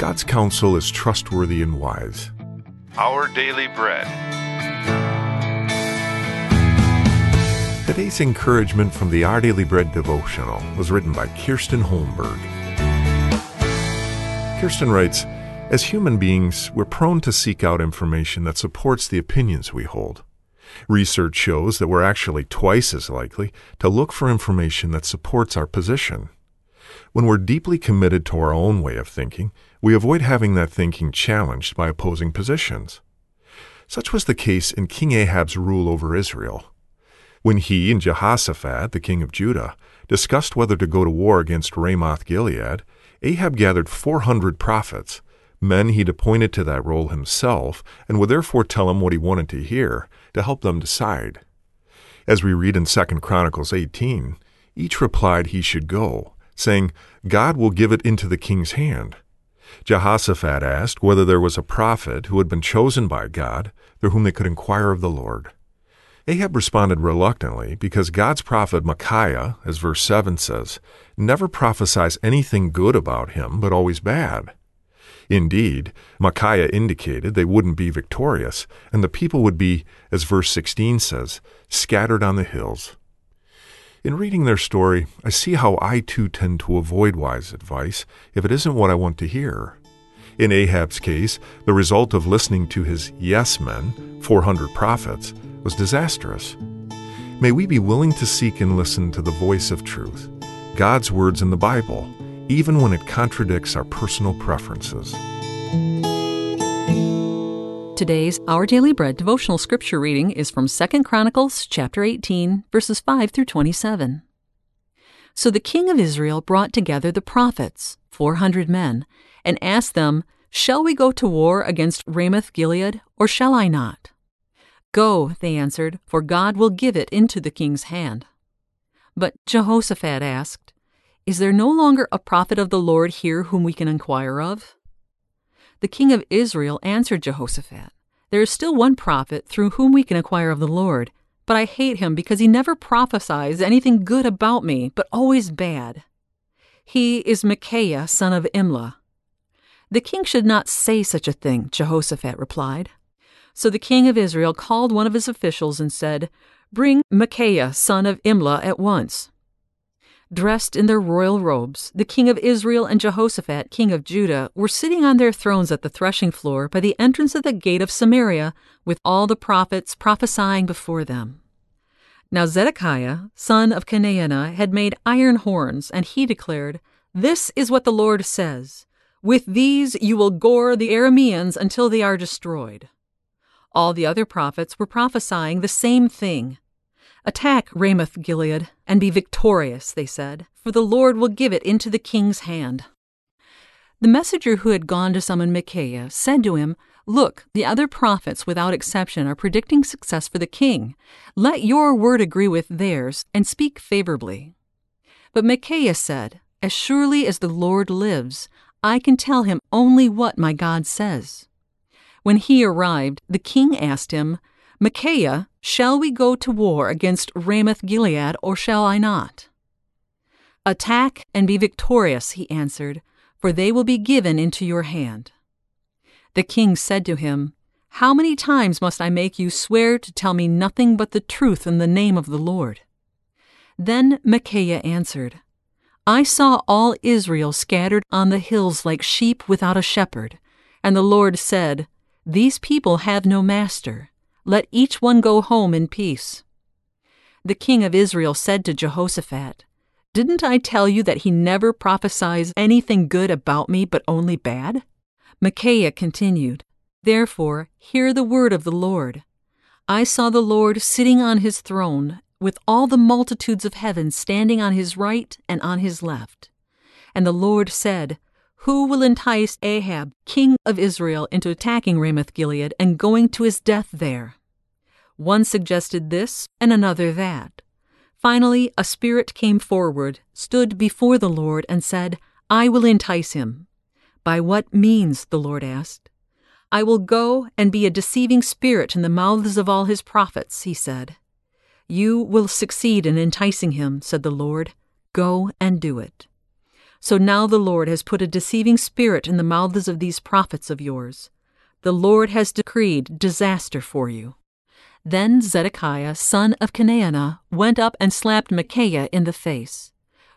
God's counsel is trustworthy and wise. Our Daily Bread. Today's encouragement from the Our Daily Bread devotional was written by Kirsten Holmberg. Kirsten writes As human beings, we're prone to seek out information that supports the opinions we hold. Research shows that we're actually twice as likely to look for information that supports our position. When we're deeply committed to our own way of thinking, we avoid having that thinking challenged by opposing positions. Such was the case in King Ahab's rule over Israel. When he and Jehoshaphat, the king of Judah, discussed whether to go to war against Ramoth Gilead, Ahab gathered 400 prophets, men he'd appointed to that role himself, and would therefore tell him what he wanted to hear to help them decide. As we read in 2 Chronicles 18, each replied he should go, saying, God will give it into the king's hand. Jehoshaphat asked whether there was a prophet who had been chosen by God through whom they could inquire of the Lord. Ahab responded reluctantly because God's prophet Micaiah, as verse 7 says, never prophesies anything good about him, but always bad. Indeed, Micaiah indicated they wouldn't be victorious, and the people would be, as verse 16 says, scattered on the hills. In reading their story, I see how I too tend to avoid wise advice if it isn't what I want to hear. In Ahab's case, the result of listening to his yes men, 400 prophets, was disastrous. May we be willing to seek and listen to the voice of truth, God's words in the Bible, even when it contradicts our personal preferences. Today's Our Daily Bread devotional scripture reading is from 2 Chronicles chapter 18 verses 5 through 27. So the king of Israel brought together the prophets, 400 men, and asked them, Shall we go to war against Ramoth Gilead, or shall I not? Go, they answered, for God will give it into the king's hand. But Jehoshaphat asked, Is there no longer a prophet of the Lord here whom we can inquire of? The king of Israel answered Jehoshaphat, There is still one prophet through whom we can inquire of the Lord, but I hate him because he never prophesies anything good about me, but always bad. He is Micaiah, son of Imlah. The king should not say such a thing, Jehoshaphat replied. So the king of Israel called one of his officials and said, Bring Micaiah, son of Imlah, at once. Dressed in their royal robes, the king of Israel and Jehoshaphat, king of Judah, were sitting on their thrones at the threshing floor by the entrance of the gate of Samaria, with all the prophets prophesying before them. Now Zedekiah, son of Chenaanah, had made iron horns, and he declared, This is what the Lord says With these you will gore the Arameans until they are destroyed. All the other prophets were prophesying the same thing. Attack Ramoth Gilead and be victorious, they said, for the Lord will give it into the king's hand. The messenger who had gone to summon Micaiah said to him, Look, the other prophets without exception are predicting success for the king. Let your word agree with theirs and speak favorably. But Micaiah said, As surely as the Lord lives, I can tell him only what my God says. When he arrived, the king asked him, Micaiah, shall we go to war against Ramoth Gilead, or shall I not? Attack and be victorious, he answered, for they will be given into your hand. The king said to him, How many times must I make you swear to tell me nothing but the truth in the name of the Lord? Then Micaiah answered, I saw all Israel scattered on the hills like sheep without a shepherd, and the Lord said, These people have no master let each one go home in peace. The king of Israel said to Jehoshaphat, Didn't I tell you that he never prophesies anything good about me, but only bad? Micaiah continued, Therefore, hear the word of the Lord. I saw the Lord sitting on his throne, with all the multitudes of heaven standing on his right and on his left. And the Lord said, who will entice Ahab, king of Israel, into attacking Ramoth Gilead and going to his death there? One suggested this, and another that. Finally, a spirit came forward, stood before the Lord, and said, I will entice him. By what means? the Lord asked. I will go and be a deceiving spirit in the mouths of all his prophets, he said. You will succeed in enticing him, said the Lord. Go and do it. So now the Lord has put a deceiving spirit in the mouths of these prophets of yours. The Lord has decreed disaster for you. Then Zedekiah, son of Chenaanah, went up and slapped Micaiah in the face.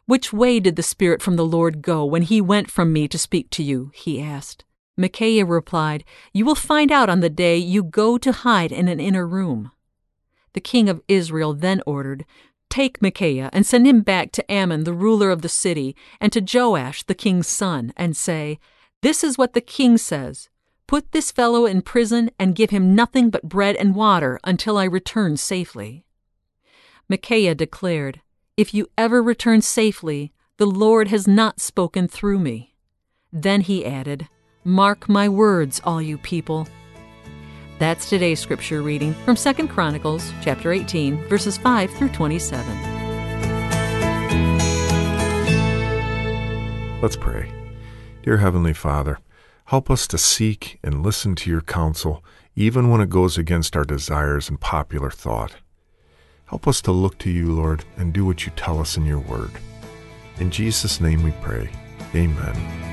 Which way did the Spirit from the Lord go when he went from me to speak to you? he asked. Micaiah replied, You will find out on the day you go to hide in an inner room. The king of Israel then ordered, Take Micaiah and send him back to Amon, the ruler of the city, and to Joash, the king's son, and say, This is what the king says Put this fellow in prison and give him nothing but bread and water until I return safely. Micaiah declared, If you ever return safely, the Lord has not spoken through me. Then he added, Mark my words, all you people. That's today's scripture reading from 2 Chronicles chapter 18 verses 5 through 27. Let's pray. Dear Heavenly Father, help us to seek and listen to your counsel even when it goes against our desires and popular thought. Help us to look to you, Lord, and do what you tell us in your word. In Jesus' name we pray. Amen.